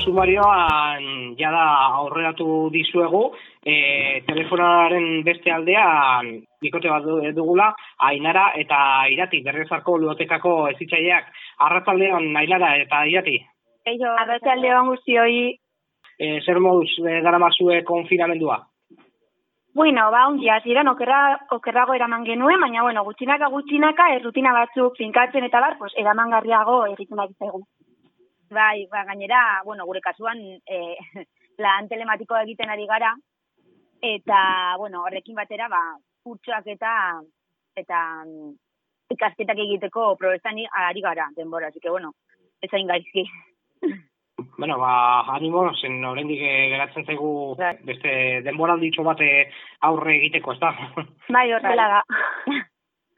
sumarioan jada aurreratu dizuegu, e, telefonaren beste aldean bikote bat dugula, Ainara eta Irati, berrezarko luotekako ezitzaileak, arratzaldean Ainara eta Irati. Eio, arratzaldean guztioi. E, zer moduz e, gara mazue konfinamendua? Bueno, ba, ongi, aziren, okerra, okerrago eraman genuen, baina, bueno, gutxinaka gutxinaka, errutina batzuk finkatzen eta bar, pues, eraman garriago egiten ari zaigu. Bai, ba, gainera, bueno, gure kasuan, eh, lan telematikoa egiten ari gara, eta, bueno, horrekin batera, ba, kurtsuak eta, eta mm, ikasketak egiteko probesan ari gara, denbora, así que, bueno, ez hain gaizki. Bueno, ba, animo, zen oraindik eh, geratzen zaigu bai. beste denboralditxo bate aurre egiteko, ez da? Bai, horrela da.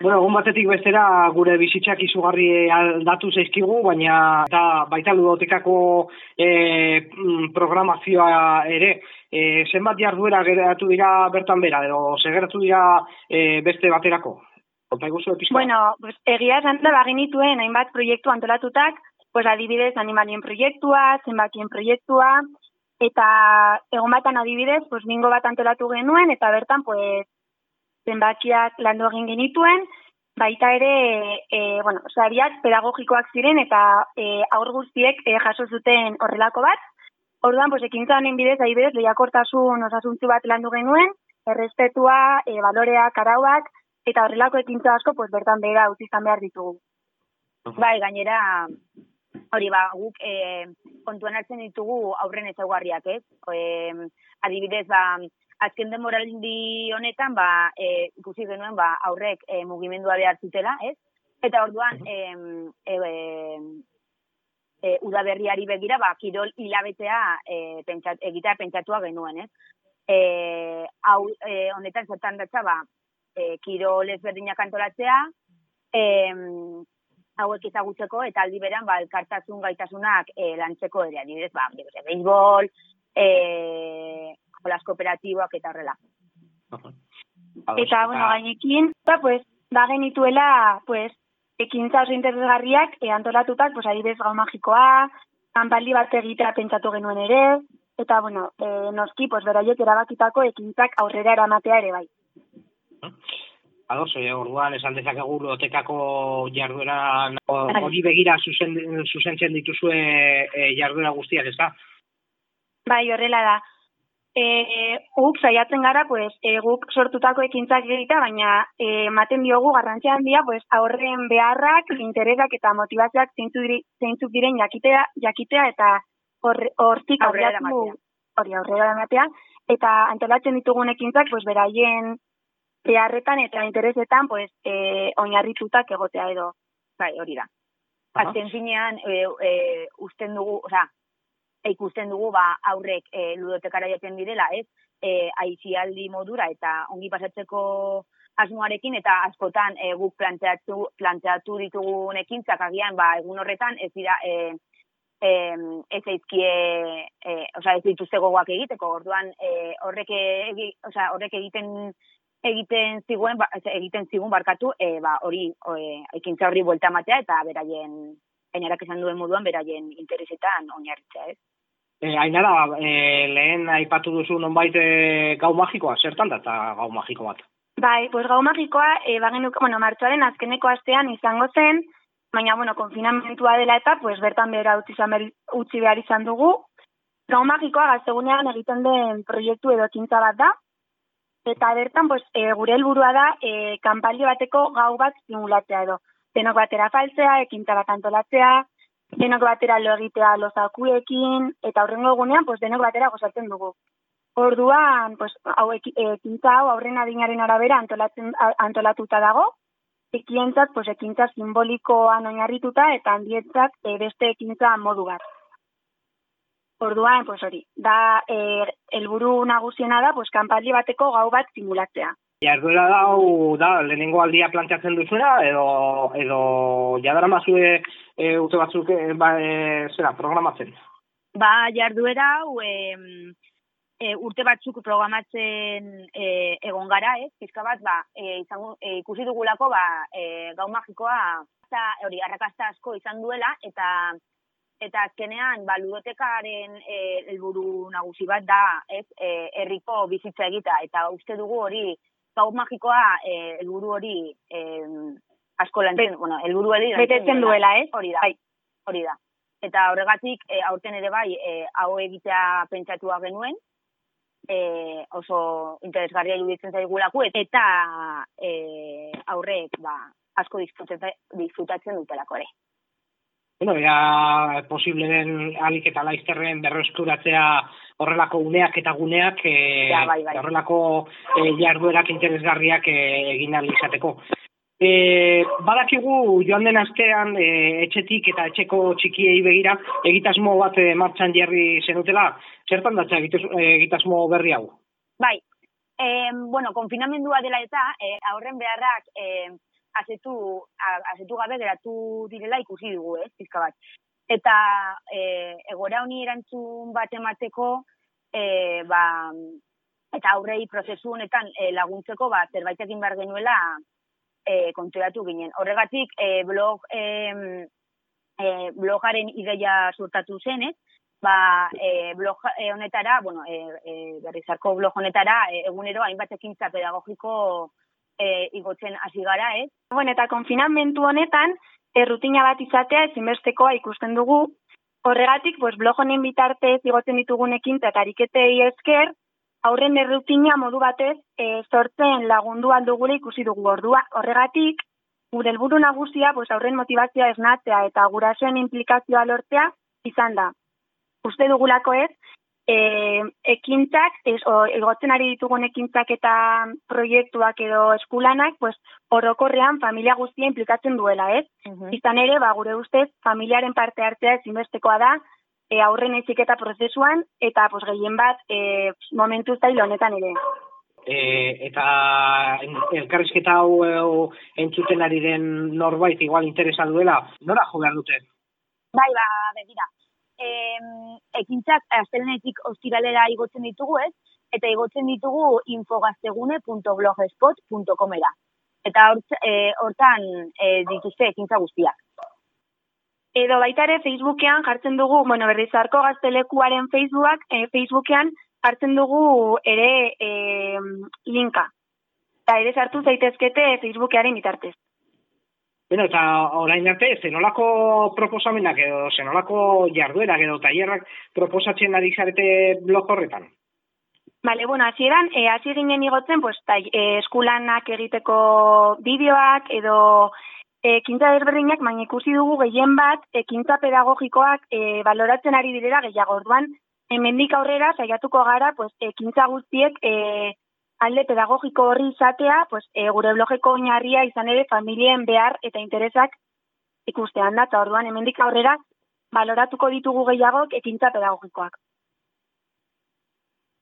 Bueno, egun batetik bestera gure bizitzak izugarri aldatu zaizkigu, baina eta baita ludotekako e, programazioa ere, e, zenbat jarduera geratu dira bertan bera, edo segeratu dira e, beste baterako? Bueno, pues, egia esan da baginituen hainbat proiektu antolatutak, pues adibidez animalien proiektua, zenbakien proiektua, eta egon batan adibidez, pues bingo bat antolatu genuen, eta bertan, pues, zenbakiak landu egin genituen, baita ere, e, bueno, sariak pedagogikoak ziren, eta e, aur guztiek e, jaso zuten horrelako bat, Orduan, pues, ekintza honen bidez, adibidez, lehiakortasun osasuntzu bat landu genuen, errespetua, e, baloreak, arauak, eta horrelako ekintza asko, pues, bertan behar utzi izan behar ditugu. Bai, gainera, hori ba, guk e, kontuan hartzen ditugu aurren ezaugarriak, ez? E, adibidez, ba, azken demoraldi honetan, ba, e, ikusi genuen, ba, aurrek e, mugimendua behar zutela, ez? Eta orduan, e, e, e, udaberriari begira, ba, kirol hilabetea e, pentsat, egitea pentsatua genuen, ez? E, hau, e, honetan zertan datza, ba, e, kirol ezberdinak antolatzea, e, hauek ezagutzeko eta aldi beran ba elkartasun gaitasunak e, lantzeko ere adibidez ba beisbol eh las kooperatiboak eta horrela. Eta bueno, gainekin, ta pues da genituela pues ekintza oso interesgarriak e, antolatutak, pues adibidez gau magikoa, kanpaldi bat egitea pentsatu genuen ere, eta bueno, e, noski pues beraiek erabakitako ekintzak aurrera eramatea ere bai. Ados, e, orduan esan dezakegu lotekako jarduera hori begira zuzen, zuzentzen dituzue e, jarduera guztiak, ez da? Bai, horrela da. E, guk saiatzen gara, pues, e, guk sortutako ekintzak egitea, baina e, ematen diogu garrantzia handia, pues, aurren beharrak, interesak eta motivazioak zeintzuk diren jakitea, jakitea eta hortik aurrera hori aurrera ematea, eta antolatzen ditugun ekintzak, pues, beraien beharretan eta interesetan pues eh oinarritutak egotea edo. Bai hori da. Azken finean e, e, usten dugu, osea, ikusten dugu ba aurrek e, ludotekara joten direla, ez? Eh aizialdi modura eta ongi pasatzeko asmoarekin eta askotan e, guk planteatu planteatu ditugun ekintzak agian ba egun horretan ez dira eh eh ez aizkie eh osea ez dituzte gogoak egiteko. Orduan eh horrek egi, osea horrek egiten egiten ziguen ba, egiten zigun barkatu e, ba hori e, ekintza horri buelta ematea eta beraien ainerak esan duen moduan beraien interesetan oinarritzea, ez? Eh, ainara, eh, lehen aipatu duzu nonbait e, gau magikoa, zertan da eta gau magiko bat? Bai, pues gau magikoa, e, bagenuk, bueno, martxoaren azkeneko astean izango zen, baina, bueno, konfinamentua dela eta, pues, bertan behar utzi, utzi behar izan dugu. Gau magikoa gaztegunean egiten den proiektu edo ekintza bat da, Eta bertan, pues, e, gure helburua da, e, kanpaldi bateko gau bat simulatzea edo. Denok batera faltzea, ekintza bat antolatzea, denok batera lo egitea lozakuekin, eta aurrengo egunean, pues, denok batera gozatzen dugu. Orduan, pues, hau, ekintza hau aurren adinaren arabera antolatzen, antolatuta dago, ekientzat, pues, ekintza simbolikoan oinarrituta, eta handietzat e, beste ekintza modu bat. Orduan, pues hori, da eh helburu nagusiena da, pues kanpaldi bateko gau bat simulatzea. Jarduera hau da lehenengo aldia planteatzen duzuna edo edo ja mazue e, urte batzuk e, ba, e, zera, programatzen. Ba, jarduera hau e, e, urte batzuk programatzen e, egon gara, ez? Pizka bat ba, e, izango, e, ikusi dugulako ba, e, gau magikoa hori arrakasta asko izan duela eta eta azkenean ba ludotekaren eh, helburu nagusi bat da, ez, eh, herriko bizitza egita eta uste dugu hori gau magikoa eh, helburu hori eh, asko lantzen, bueno, helburu hori betetzen duela, ez? Hori da. Bai. Hori da. Eta horregatik eh, aurten ere bai eh, hau egitea pentsatua genuen, eh, oso interesgarria iruditzen zaigulako eta eh, aurrek ba, asko disfrutatzen dutelako ere bueno, ja posible den alik eta laizterren berreskuratzea horrelako uneak eta guneak e, ja, bai, bai. horrelako e, jarduerak interesgarriak e, egin izateko. E, badakigu joan den astean e, etxetik eta etxeko txikiei begira egitasmo bat e, martxan jarri zenutela, zertan datza egitasmo berri hau? Bai, e, bueno, konfinamendua dela eta e, aurren beharrak e, azetu, azetu gabe geratu direla ikusi dugu, ez, pizka bat. Eta e, egora honi erantzun bat emateko, e, ba, eta aurrei prozesu honetan e, laguntzeko, ba, zerbait egin behar genuela e, kontuatu ginen. Horregatik, e, blog, e, e, blogaren ideia surtatu zen, ez? ba, e, blog honetara, bueno, e, e, berrizarko blog honetara, e, egunero hainbat ekintza pedagogiko e, igotzen hasi gara, ez? Bueno, eta konfinamentu honetan, errutina bat izatea ezinbestekoa ikusten dugu. Horregatik, pues, blog honen bitartez igotzen ditugunekin eta ariketei esker, aurren errutina modu batez e, sortzen lagundu aldugule ikusi dugu ordua. Horregatik, gure helburu nagusia, pues, aurren motivazioa esnatzea eta gurasoen implikazioa lortzea izan da. Uste dugulako ez, e, ekintzak, ez, o, egotzen ari ditugun ekintzak eta proiektuak edo eskulanak, pues, orokorrean familia guztia implikatzen duela, ez? Uh Izan ere, ba, gure ustez, familiaren parte hartzea ezinbestekoa da, e, aurren eziketa prozesuan, eta pues, gehien bat e, momentu zail honetan ere. E, eta elkarrizketa hau e, entzuten ari den norbait igual interesa duela, nora jo behar dute? Bai, ba, begira em, ekintzak astelenetik ostiralera igotzen ditugu, ez? Eta igotzen ditugu infogaztegune.blogspot.comera. Eta eh, hortan e, dituzte ekintza guztiak. Edo baita ere Facebookean jartzen dugu, bueno, berrizarko gaztelekuaren Facebookak, e, Facebookean jartzen dugu ere e, linka. Eta ere sartu zaitezkete Facebookearen bitartez. Bueno, eta orain arte, zenolako proposamenak edo, zenolako jarduerak edo tailerrak proposatzen ari zarete blog horretan? Bale, bueno, hasi eran, e, hasi ginen igotzen, pues, tai, e, eskulanak egiteko bideoak edo e, kintza desberdinak, baina ikusi dugu gehien bat, e, kintza pedagogikoak e, baloratzen ari direla gehiago orduan, hemendik aurrera, saiatuko gara, pues, e, kintza guztiek, e, alde pedagogiko horri izatea, pues, e, gure blogeko oinarria izan ere familien behar eta interesak ikustean da, eta orduan hemendik aurrera baloratuko ditugu gehiagok ekintza pedagogikoak.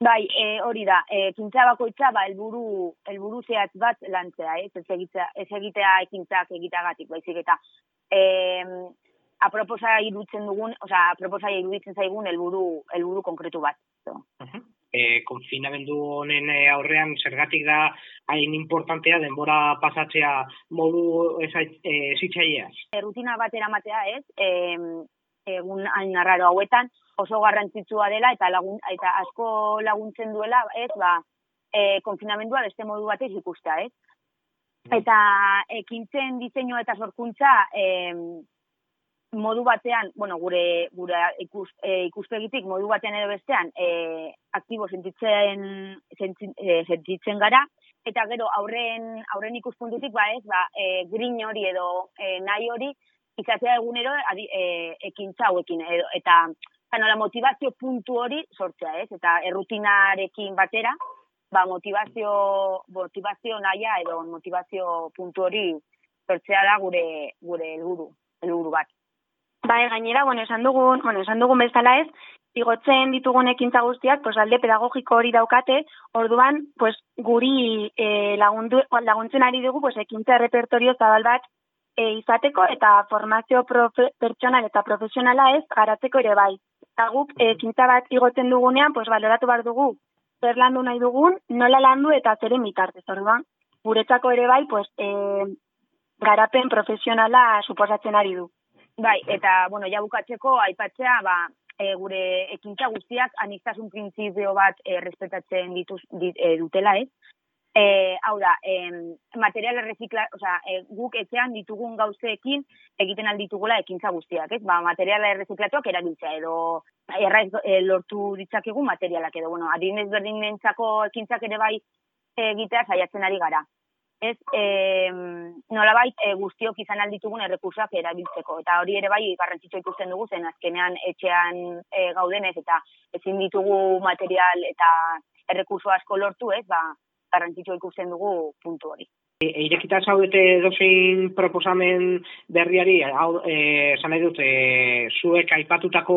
Bai, e, hori da, e, ekintza bakoitza, ba, elburu, elburu zehatz bat lantzea, ez, ez, egitea, ez egitea ekintzak egitagatik, baizik eta e, aproposa iruditzen dugun, oza, aproposa iruditzen zaigun elburu, elburu konkretu bat. So. Uh e, konfinamendu honen e, aurrean zergatik da hain importantea denbora pasatzea modu ezitzaileaz. E, rutina bat eramatea ez, e, egun hain arraro hauetan oso garrantzitsua dela eta lagun, eta asko laguntzen duela ez, ba, e, konfinamendua beste modu batez ikustea ez. Mm. Eta ekintzen diseinua eta sorkuntza e, modu batean, bueno, gure gure ikus, e, ikuspegitik modu batean edo bestean, eh aktibo sentitzen e, sentitzen gara eta gero aurren aurren ikuspuntutik ba ez, ba e, green hori edo e, nahi hori izatea egunero adi, e, ekintza hauekin edo eta la motivazio puntu hori sortzea, ez? Eta errutinarekin batera, ba motivazio motivazio naia edo motivazio puntu hori sortzea da gure gure helburu, helburu bat. Bai, gainera, bueno, esan dugun, bueno, esan dugun bezala ez, igotzen ditugun ekintza guztiak, pues, alde pedagogiko hori daukate, orduan, pues, guri e, lagundu, laguntzen ari dugu, pues, ekintza repertorio zabal bat e, izateko, eta formazio profe, pertsonal eta profesionala ez, garatzeko ere bai. Eta guk, ekintza bat igotzen dugunean, pues, baloratu bar dugu, zer landu nahi dugun, nola landu eta zeren bitartez, orduan. Guretzako ere bai, pues, e, garapen profesionala suposatzen ari du. Bai, eta, bueno, ja bukatzeko, aipatzea, ba, e, gure ekintza guztiak aniktasun printzipio bat e, respetatzen dituz, dit, e, dutela, ez? E, hau da, e, material errezikla, oza, e, guk etxean ditugun gauzeekin egiten alditugula ekintza guztiak, ez? Ba, materiala erreziklatuak erabiltzea edo erraiz e, lortu ditzakegu materialak edo, bueno, adinez berdin ekintzak ere bai egitea saiatzen ari gara ez e, nolabait e, guztiok izan alditugun errekursoak erabiltzeko. Eta hori ere bai garrantzitsua ikusten dugu zen azkenean etxean e, gaudenez eta ezin ditugu material eta errekurso asko lortu ez, ba, garrantzitsua ikusten dugu puntu hori. E, irekita zaudete dozein proposamen berriari, hau, e, esan nahi dut, e, zuek aipatutako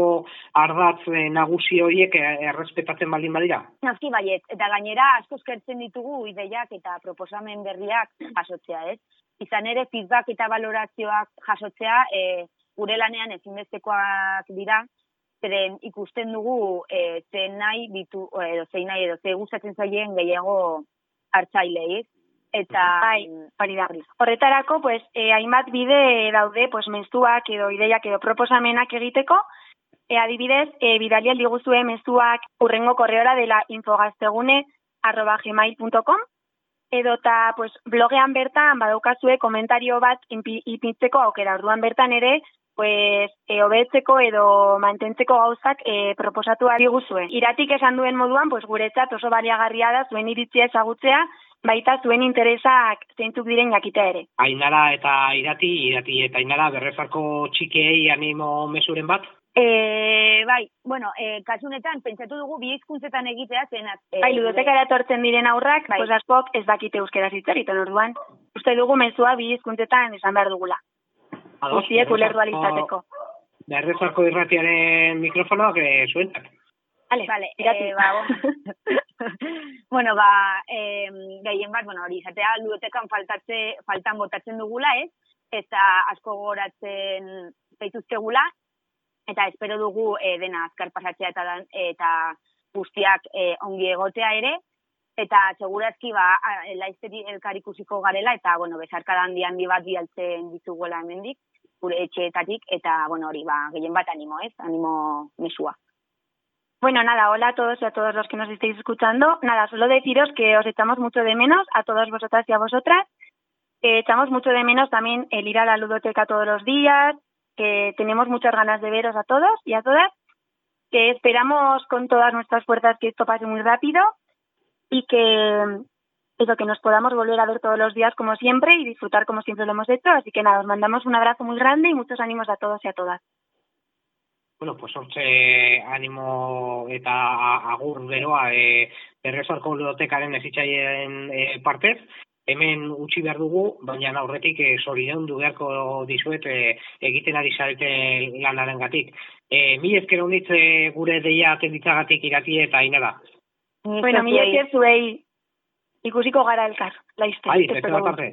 ardatz e, nagusi horiek e, errespetatzen baldin badira? Nazki baiet, eta gainera asko eskertzen ditugu ideiak eta proposamen berriak jasotzea, ez? Izan ere, feedback eta valorazioak jasotzea e, gure lanean ezinbestekoak dira, zeren ikusten dugu e, zein nahi bitu, edo zein nahi edo ze gustatzen zaien gehiago hartzaileiz, eta bai, hori da. Horretarako, pues, eh, hainbat bide daude, pues, mezuak edo ideiak edo proposamenak egiteko, e, adibidez, e, bidali aldi mezuak urrengo korreora dela infogaztegune arroba gmail.com edo eta pues, blogean bertan badaukazue komentario bat ipintzeko aukera orduan bertan ere pues, e, obetzeko edo mantentzeko gauzak e, proposatu ari guzue. Iratik esan duen moduan, pues, guretzat oso baliagarria da zuen iritzia ezagutzea baita zuen interesak zeintzuk diren jakita ere. Ainara eta irati, irati eta ainara berrezarko txikei animo mesuren bat? E, bai, bueno, e, kasunetan, pentsatu dugu bi hizkuntzetan egitea zen. E, bai, ludoteka eratortzen diren aurrak, bai. askok ez dakite euskera eta orduan, uste dugu mezua bi hizkuntzetan esan behar dugula. Uziek ulerdu alizateko. Berrezarko irratiaren mikrofonoak e, zuentak. Vale, vale. Eh, ba, bueno, ba, eh, gehien bat, bueno, hori izatea, ludotekan faltatze, faltan botatzen dugula, ez? Eta asko goratzen zaituztegula, eta espero dugu eh, dena azkar pasatzea eta, eta guztiak eh, ongi egotea ere, eta segurazki ba, laizteri elkarikusiko garela, eta, bueno, bezarka handi handi bat bialtzen dituguela hemendik, gure etxeetatik, eta, bueno, hori, ba, gehien bat animo, ez? Animo mesua. Bueno, nada, hola a todos y a todos los que nos estéis escuchando. Nada, solo deciros que os echamos mucho de menos a todos vosotras y a vosotras. Que echamos mucho de menos también el ir a la ludoteca todos los días, que tenemos muchas ganas de veros a todos y a todas, que esperamos con todas nuestras fuerzas que esto pase muy rápido y que eso que nos podamos volver a ver todos los días como siempre y disfrutar como siempre lo hemos hecho. Así que nada, os mandamos un abrazo muy grande y muchos ánimos a todos y a todas. Bueno, pues hortze animo eta agur beroa e, berrezarko ludotekaren ezitzaien e, partez, hemen utzi behar dugu, baina aurretik e, zorion du beharko dizuet e, egiten ari zarete lanaren gatik. E, mi ezkero honitze gure deia atenditzagatik irati eta inara. Bueno, mi ezker zuei ikusiko gara elkar, laizte. Ai, beste bat arte.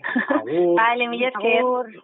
Vale, mi ezker.